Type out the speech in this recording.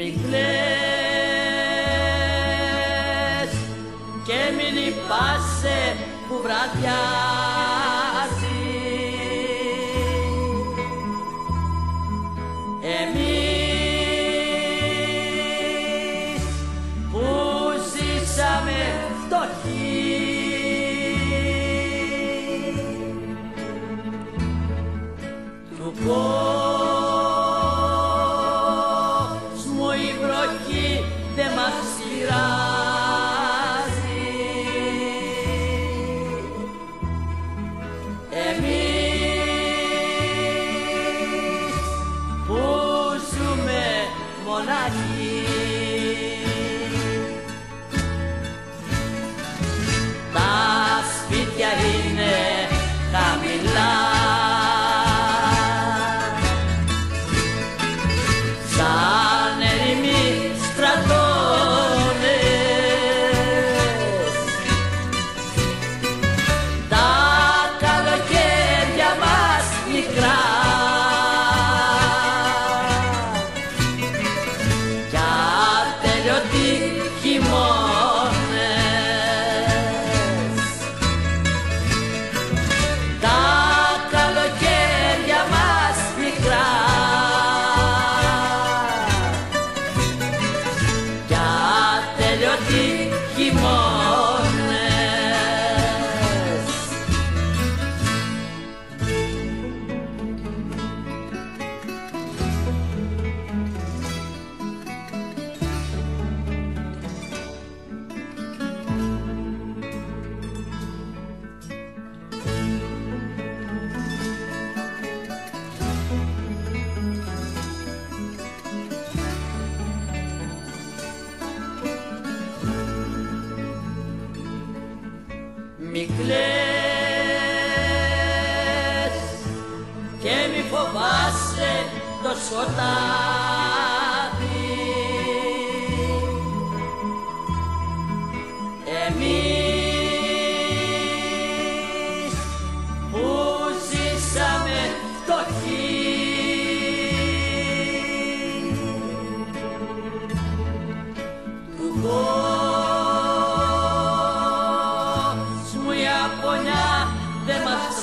Μη κλαις και μη λυπάσαι που βραδιάζει Εμείς Μη κλαις και μη φοβάσαι το σκοτάδι Εμείς που ζήσαμε φτωχοί του κόσμου them must.